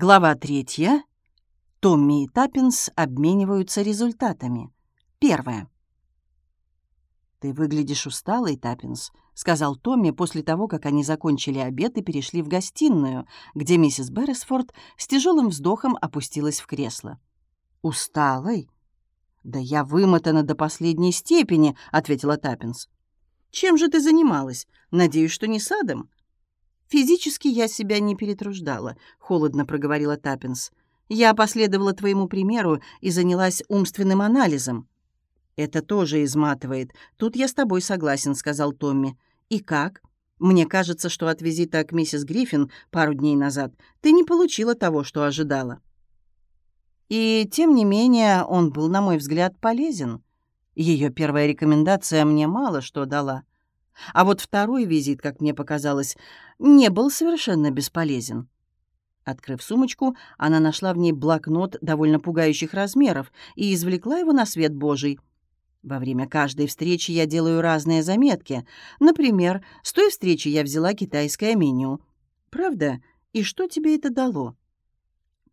Глава третья. Томми и Таппинс обмениваются результатами. Первое. «Ты выглядишь усталой, Таппинс», — сказал Томми после того, как они закончили обед и перешли в гостиную, где миссис Берресфорд с тяжелым вздохом опустилась в кресло. «Усталой?» «Да я вымотана до последней степени», — ответила Таппинс. «Чем же ты занималась? Надеюсь, что не садом?» «Физически я себя не перетруждала», — холодно проговорила Таппинс. «Я последовала твоему примеру и занялась умственным анализом». «Это тоже изматывает. Тут я с тобой согласен», — сказал Томми. «И как? Мне кажется, что от визита к миссис Гриффин пару дней назад ты не получила того, что ожидала». И, тем не менее, он был, на мой взгляд, полезен. Ее первая рекомендация мне мало что дала. А вот второй визит, как мне показалось, не был совершенно бесполезен. Открыв сумочку, она нашла в ней блокнот довольно пугающих размеров и извлекла его на свет Божий. Во время каждой встречи я делаю разные заметки. Например, с той встречи я взяла китайское меню. Правда? И что тебе это дало?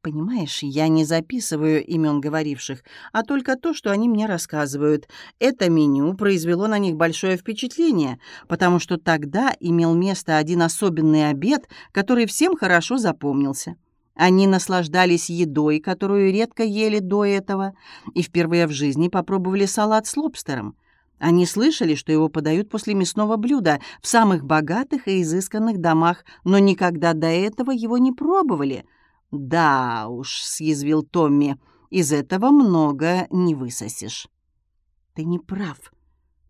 Понимаешь, я не записываю имен говоривших, а только то, что они мне рассказывают. Это меню произвело на них большое впечатление, потому что тогда имел место один особенный обед, который всем хорошо запомнился. Они наслаждались едой, которую редко ели до этого, и впервые в жизни попробовали салат с лобстером. Они слышали, что его подают после мясного блюда в самых богатых и изысканных домах, но никогда до этого его не пробовали — «Да уж», — съязвил Томми, — «из этого много не высосешь». «Ты не прав,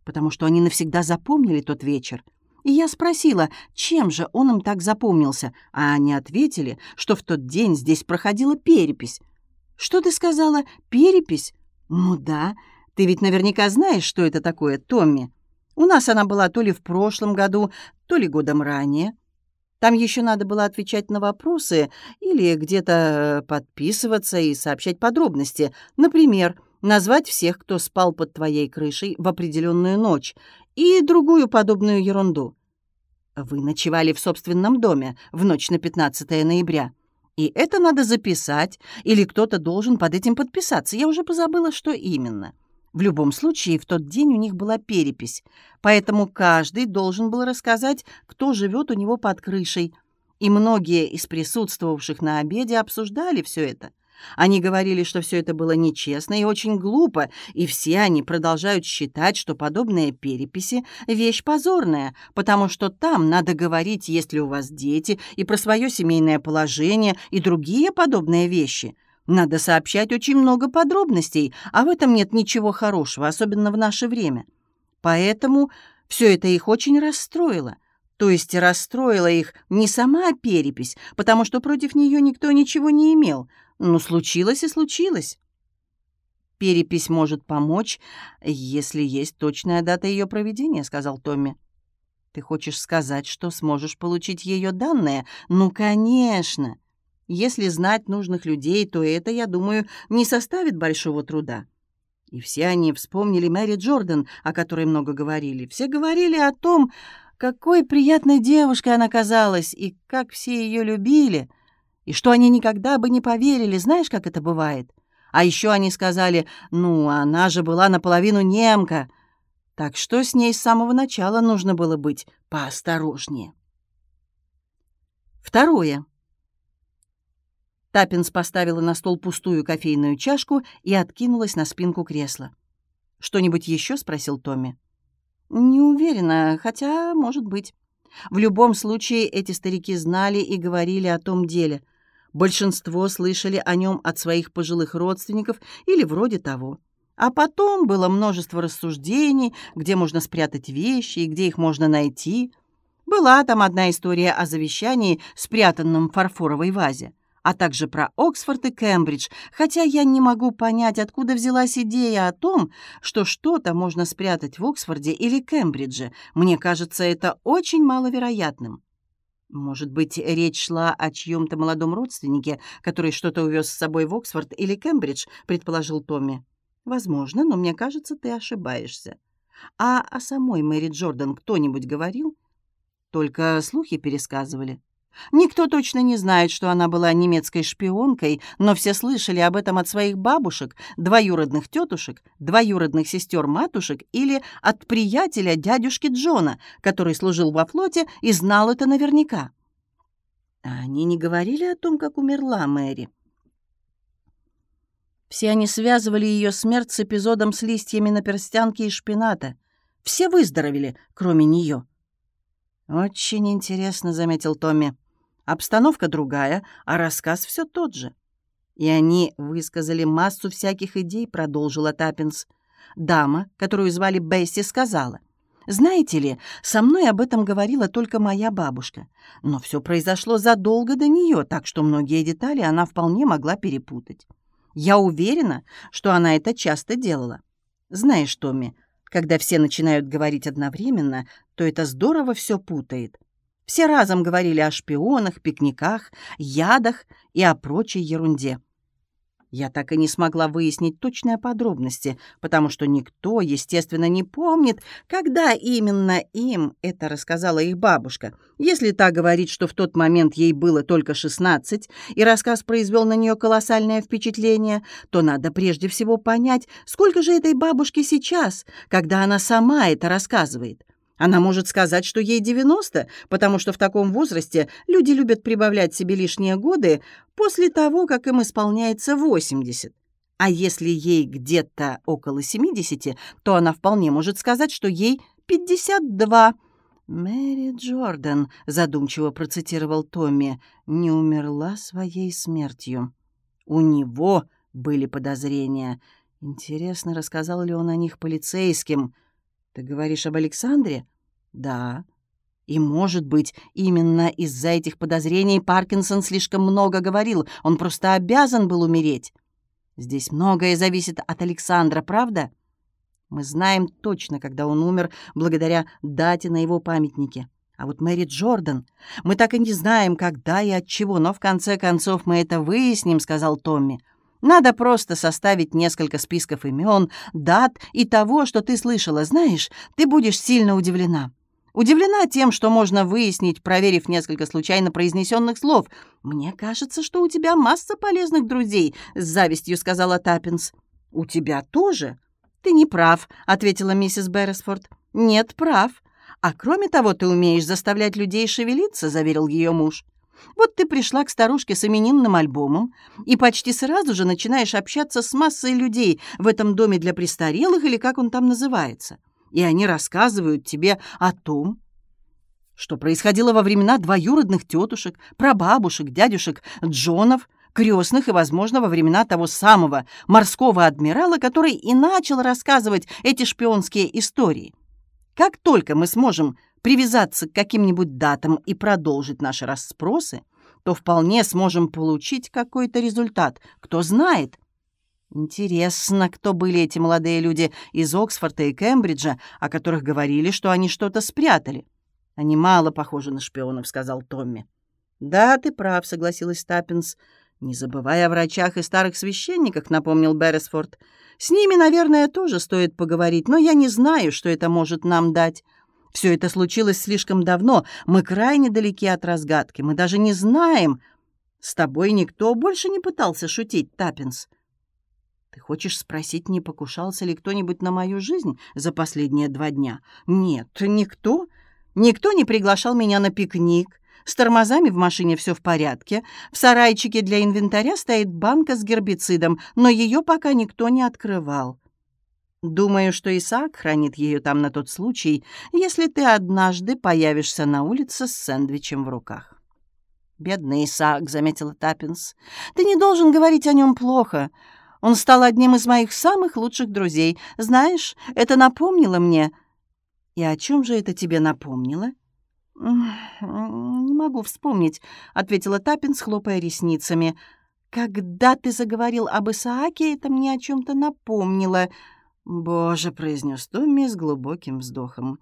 потому что они навсегда запомнили тот вечер. И я спросила, чем же он им так запомнился, а они ответили, что в тот день здесь проходила перепись. «Что ты сказала? Перепись?» «Ну да, ты ведь наверняка знаешь, что это такое, Томми. У нас она была то ли в прошлом году, то ли годом ранее». Там еще надо было отвечать на вопросы или где-то подписываться и сообщать подробности. Например, назвать всех, кто спал под твоей крышей в определенную ночь, и другую подобную ерунду. Вы ночевали в собственном доме в ночь на 15 ноября. И это надо записать, или кто-то должен под этим подписаться. Я уже позабыла, что именно. В любом случае, в тот день у них была перепись, поэтому каждый должен был рассказать, кто живет у него под крышей. И многие из присутствовавших на обеде обсуждали все это. Они говорили, что все это было нечестно и очень глупо, и все они продолжают считать, что подобные переписи — вещь позорная, потому что там надо говорить, есть ли у вас дети, и про свое семейное положение, и другие подобные вещи — надо сообщать очень много подробностей, а в этом нет ничего хорошего, особенно в наше время. Поэтому все это их очень расстроило. То есть расстроила их не сама перепись, потому что против нее никто ничего не имел. Ну, случилось и случилось. «Перепись может помочь, если есть точная дата ее проведения», — сказал Томми. «Ты хочешь сказать, что сможешь получить ее данные? Ну, конечно!» Если знать нужных людей, то это, я думаю, не составит большого труда. И все они вспомнили Мэри Джордан, о которой много говорили. Все говорили о том, какой приятной девушкой она казалась, и как все ее любили, и что они никогда бы не поверили, знаешь, как это бывает. А еще они сказали, ну, она же была наполовину немка, так что с ней с самого начала нужно было быть поосторожнее. Второе. Таппинс поставила на стол пустую кофейную чашку и откинулась на спинку кресла. «Что-нибудь еще?» — спросил Томми. «Не уверена, хотя, может быть. В любом случае, эти старики знали и говорили о том деле. Большинство слышали о нем от своих пожилых родственников или вроде того. А потом было множество рассуждений, где можно спрятать вещи и где их можно найти. Была там одна история о завещании, спрятанном в фарфоровой вазе а также про Оксфорд и Кембридж, хотя я не могу понять, откуда взялась идея о том, что что-то можно спрятать в Оксфорде или Кембридже. Мне кажется, это очень маловероятным. Может быть, речь шла о чьем-то молодом родственнике, который что-то увез с собой в Оксфорд или Кембридж, предположил Томми. Возможно, но мне кажется, ты ошибаешься. А о самой Мэри Джордан кто-нибудь говорил? Только слухи пересказывали. Никто точно не знает, что она была немецкой шпионкой, но все слышали об этом от своих бабушек, двоюродных тетушек, двоюродных сестер-матушек или от приятеля дядюшки Джона, который служил во флоте и знал это наверняка. Они не говорили о том, как умерла Мэри. Все они связывали ее смерть с эпизодом с листьями на перстянке и шпината. Все выздоровели, кроме нее. «Очень интересно», — заметил Томми. Обстановка другая, а рассказ все тот же. И они высказали массу всяких идей, продолжила Таппинс. Дама, которую звали Бесси, сказала. «Знаете ли, со мной об этом говорила только моя бабушка. Но все произошло задолго до нее, так что многие детали она вполне могла перепутать. Я уверена, что она это часто делала. Знаешь, Томми, когда все начинают говорить одновременно, то это здорово все путает. Все разом говорили о шпионах, пикниках, ядах и о прочей ерунде. Я так и не смогла выяснить точные подробности, потому что никто, естественно, не помнит, когда именно им это рассказала их бабушка. Если та говорит, что в тот момент ей было только 16, и рассказ произвел на нее колоссальное впечатление, то надо прежде всего понять, сколько же этой бабушке сейчас, когда она сама это рассказывает. Она может сказать, что ей 90, потому что в таком возрасте люди любят прибавлять себе лишние годы после того, как им исполняется 80. А если ей где-то около 70, то она вполне может сказать, что ей 52. «Мэри Джордан», — задумчиво процитировал Томми, — «не умерла своей смертью». У него были подозрения. Интересно, рассказал ли он о них полицейским — «Ты говоришь об Александре?» «Да». И, может быть, именно из-за этих подозрений Паркинсон слишком много говорил. Он просто обязан был умереть. Здесь многое зависит от Александра, правда? Мы знаем точно, когда он умер, благодаря дате на его памятнике. А вот Мэри Джордан... Мы так и не знаем, когда и от чего, но в конце концов мы это выясним, — сказал Томми. Надо просто составить несколько списков имен, дат и того, что ты слышала. Знаешь, ты будешь сильно удивлена. Удивлена тем, что можно выяснить, проверив несколько случайно произнесенных слов. «Мне кажется, что у тебя масса полезных друзей», — с завистью сказала Таппинс. «У тебя тоже?» «Ты не прав», — ответила миссис Берресфорд. «Нет, прав. А кроме того, ты умеешь заставлять людей шевелиться», — заверил ее муж. Вот ты пришла к старушке с именинным альбомом и почти сразу же начинаешь общаться с массой людей в этом доме для престарелых или как он там называется. И они рассказывают тебе о том, что происходило во времена двоюродных тетушек, прабабушек, дядюшек, Джонов, крестных и, возможно, во времена того самого морского адмирала, который и начал рассказывать эти шпионские истории. Как только мы сможем привязаться к каким-нибудь датам и продолжить наши расспросы, то вполне сможем получить какой-то результат. Кто знает? Интересно, кто были эти молодые люди из Оксфорда и Кембриджа, о которых говорили, что они что-то спрятали. Они мало похожи на шпионов, сказал Томми. Да, ты прав, согласилась Таппинс. Не забывая о врачах и старых священниках, напомнил Берресфорд. С ними, наверное, тоже стоит поговорить, но я не знаю, что это может нам дать. Все это случилось слишком давно. Мы крайне далеки от разгадки. Мы даже не знаем. С тобой никто больше не пытался шутить, Таппинс. Ты хочешь спросить, не покушался ли кто-нибудь на мою жизнь за последние два дня? Нет, никто. Никто не приглашал меня на пикник. С тормозами в машине все в порядке. В сарайчике для инвентаря стоит банка с гербицидом, но ее пока никто не открывал. Думаю, что Исаак хранит ее там на тот случай, если ты однажды появишься на улице с сэндвичем в руках. «Бедный Исаак», — заметила Таппинс, — «ты не должен говорить о нем плохо. Он стал одним из моих самых лучших друзей. Знаешь, это напомнило мне...» «И о чем же это тебе напомнило?» «Не могу вспомнить», — ответила Таппинс, хлопая ресницами. «Когда ты заговорил об Исааке, это мне о чем-то напомнило». «Боже», — произнес Томми с глубоким вздохом.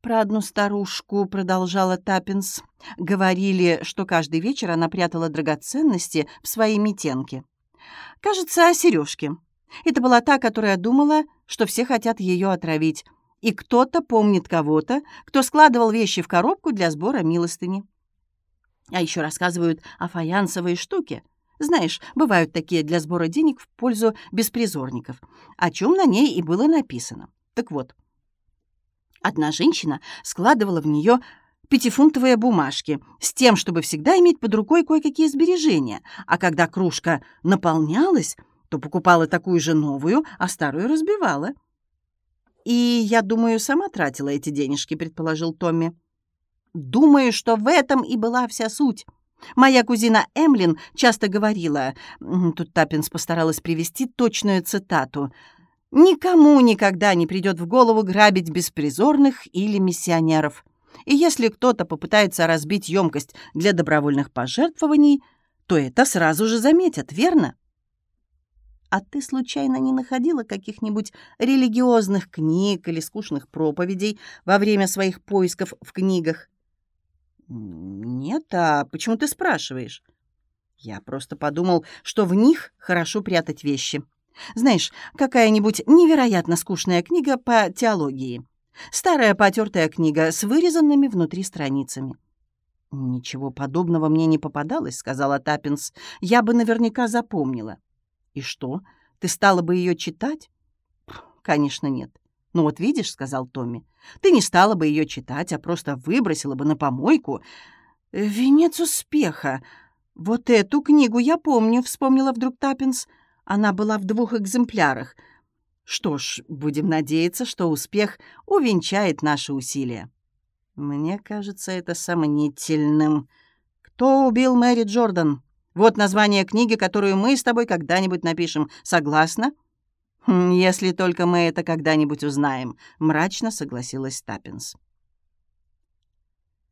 «Про одну старушку», — продолжала Таппинс. «Говорили, что каждый вечер она прятала драгоценности в своей метенке. Кажется, о сережке. Это была та, которая думала, что все хотят ее отравить. И кто-то помнит кого-то, кто складывал вещи в коробку для сбора милостыни». А еще рассказывают о фаянсовой штуке. Знаешь, бывают такие для сбора денег в пользу беспризорников, о чем на ней и было написано. Так вот, одна женщина складывала в нее пятифунтовые бумажки с тем, чтобы всегда иметь под рукой кое-какие сбережения, а когда кружка наполнялась, то покупала такую же новую, а старую разбивала. «И, я думаю, сама тратила эти денежки», — предположил Томми. «Думаю, что в этом и была вся суть. Моя кузина Эмлин часто говорила...» Тут Таппинс постаралась привести точную цитату. «Никому никогда не придет в голову грабить беспризорных или миссионеров. И если кто-то попытается разбить емкость для добровольных пожертвований, то это сразу же заметят, верно?» А ты случайно не находила каких-нибудь религиозных книг или скучных проповедей во время своих поисков в книгах? Нет, а почему ты спрашиваешь? Я просто подумал, что в них хорошо прятать вещи. Знаешь, какая-нибудь невероятно скучная книга по теологии. Старая потертая книга с вырезанными внутри страницами. «Ничего подобного мне не попадалось», — сказала Таппинс. «Я бы наверняка запомнила». «И что, ты стала бы ее читать?» «Конечно, нет». «Ну вот видишь», — сказал Томми, — «ты не стала бы ее читать, а просто выбросила бы на помойку». «Венец успеха! Вот эту книгу я помню», — вспомнила вдруг Таппинс. «Она была в двух экземплярах. Что ж, будем надеяться, что успех увенчает наши усилия». «Мне кажется это сомнительным. Кто убил Мэри Джордан?» Вот название книги, которую мы с тобой когда-нибудь напишем. Согласна?» «Хм, «Если только мы это когда-нибудь узнаем», — мрачно согласилась Таппинс.